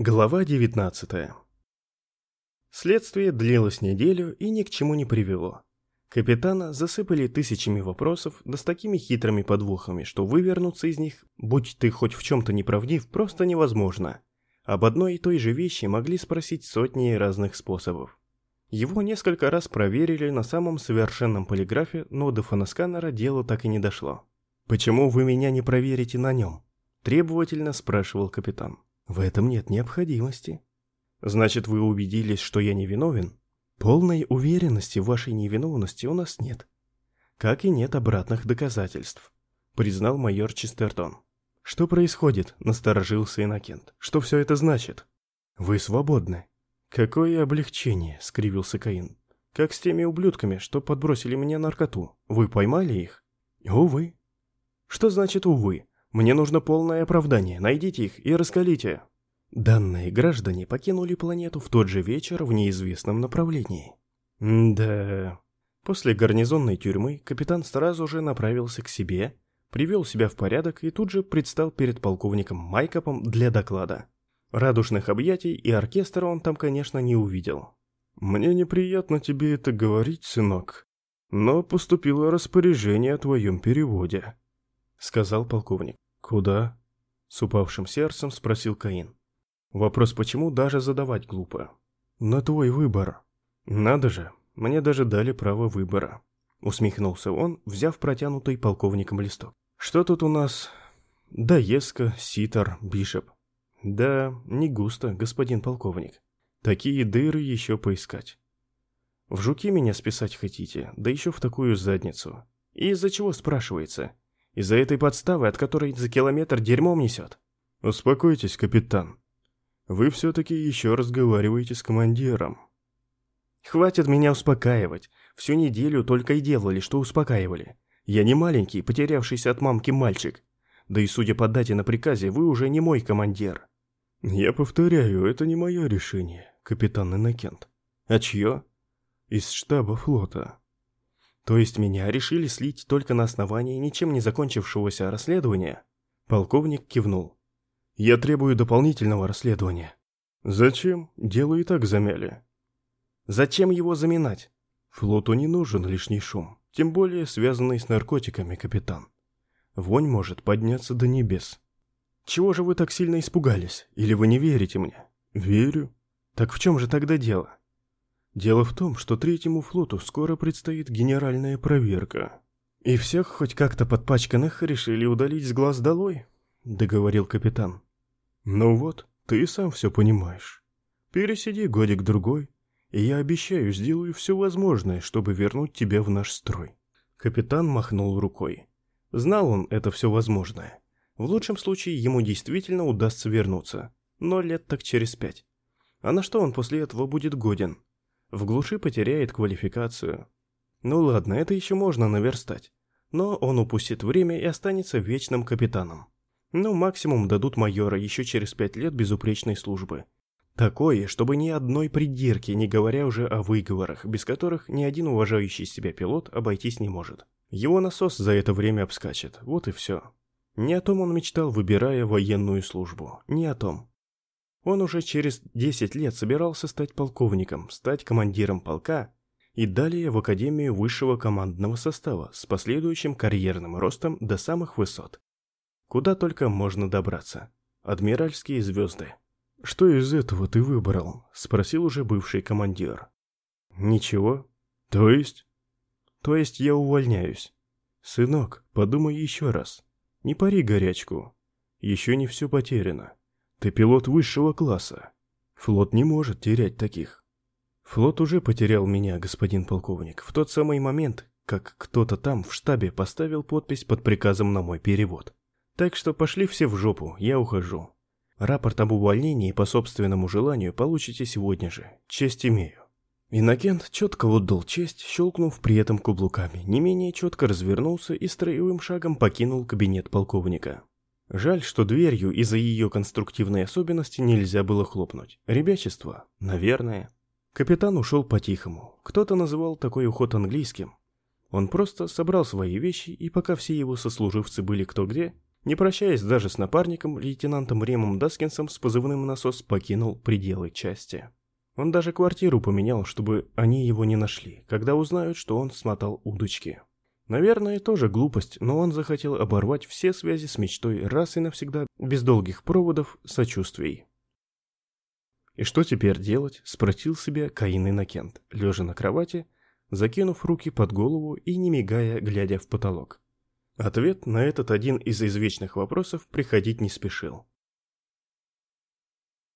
Глава 19 Следствие длилось неделю и ни к чему не привело. Капитана засыпали тысячами вопросов, да с такими хитрыми подвохами, что вывернуться из них, будь ты хоть в чем-то неправдив, просто невозможно. Об одной и той же вещи могли спросить сотни разных способов. Его несколько раз проверили на самом совершенном полиграфе, но до фоносканера дело так и не дошло. «Почему вы меня не проверите на нем?» – требовательно спрашивал капитан. В этом нет необходимости. Значит, вы убедились, что я невиновен? Полной уверенности в вашей невиновности у нас нет. Как и нет обратных доказательств, признал майор Честертон. Что происходит? Насторожился Иннокент. Что все это значит? Вы свободны. Какое облегчение, скривился Каин. Как с теми ублюдками, что подбросили мне наркоту. Вы поймали их? Увы. Что значит увы? Мне нужно полное оправдание. Найдите их и раскалите. Данные граждане покинули планету в тот же вечер в неизвестном направлении. Да. После гарнизонной тюрьмы капитан сразу же направился к себе, привел себя в порядок и тут же предстал перед полковником Майкопом для доклада. Радушных объятий и оркестра он там, конечно, не увидел. «Мне неприятно тебе это говорить, сынок, но поступило распоряжение о твоем переводе», — сказал полковник. «Куда?» — с упавшим сердцем спросил Каин. Вопрос «почему» даже задавать глупо. «На твой выбор». «Надо же, мне даже дали право выбора», — усмехнулся он, взяв протянутый полковником листок. «Что тут у нас?» «Даеска, Ситар, Бишоп». «Да, не густо, господин полковник. Такие дыры еще поискать». «В жуки меня списать хотите, да еще в такую задницу. И из-за чего, спрашивается?» Из-за этой подставы, от которой за километр дерьмом несет. Успокойтесь, капитан. Вы все-таки еще разговариваете с командиром. Хватит меня успокаивать. Всю неделю только и делали, что успокаивали. Я не маленький, потерявшийся от мамки мальчик. Да и судя по дате на приказе, вы уже не мой командир. Я повторяю, это не мое решение, капитан Иннокент. А чье? Из штаба флота. То есть меня решили слить только на основании ничем не закончившегося расследования? Полковник кивнул. Я требую дополнительного расследования. Зачем? Дело и так замяли. Зачем его заминать? Флоту не нужен лишний шум, тем более связанный с наркотиками, капитан. Вонь может подняться до небес. Чего же вы так сильно испугались? Или вы не верите мне? Верю. Так в чем же тогда дело? Дело в том, что третьему флоту скоро предстоит генеральная проверка. И всех хоть как-то подпачканных решили удалить с глаз долой, договорил капитан. Ну вот, ты сам все понимаешь. Пересиди годик-другой, и я обещаю, сделаю все возможное, чтобы вернуть тебя в наш строй. Капитан махнул рукой. Знал он это все возможное. В лучшем случае ему действительно удастся вернуться, но лет так через пять. А на что он после этого будет годен? В глуши потеряет квалификацию. Ну ладно, это еще можно наверстать. Но он упустит время и останется вечным капитаном. Ну, максимум дадут майора еще через пять лет безупречной службы. Такое, чтобы ни одной придирки, не говоря уже о выговорах, без которых ни один уважающий себя пилот обойтись не может. Его насос за это время обскачет, вот и все. Не о том он мечтал, выбирая военную службу, не о том. Он уже через 10 лет собирался стать полковником, стать командиром полка и далее в Академию высшего командного состава с последующим карьерным ростом до самых высот. Куда только можно добраться. Адмиральские звезды. «Что из этого ты выбрал?» – спросил уже бывший командир. «Ничего. То есть?» «То есть я увольняюсь. Сынок, подумай еще раз. Не пари горячку. Еще не все потеряно. Ты пилот высшего класса. Флот не может терять таких. Флот уже потерял меня, господин полковник, в тот самый момент, как кто-то там в штабе поставил подпись под приказом на мой перевод. Так что пошли все в жопу, я ухожу. Рапорт об увольнении по собственному желанию получите сегодня же. Честь имею. Иннокент четко отдал честь, щелкнув при этом каблуками, не менее четко развернулся и строевым шагом покинул кабинет полковника. Жаль, что дверью из-за ее конструктивной особенности нельзя было хлопнуть. Ребячество, наверное. Капитан ушел по-тихому. Кто-то называл такой уход английским. Он просто собрал свои вещи, и пока все его сослуживцы были кто где, Не прощаясь даже с напарником, лейтенантом Ремом Даскинсом с позывным «Насос» покинул пределы части. Он даже квартиру поменял, чтобы они его не нашли, когда узнают, что он смотал удочки. Наверное, тоже глупость, но он захотел оборвать все связи с мечтой раз и навсегда, без долгих проводов, сочувствий. «И что теперь делать?» – спросил себя Каин Иннокент, лежа на кровати, закинув руки под голову и не мигая, глядя в потолок. Ответ на этот один из извечных вопросов приходить не спешил.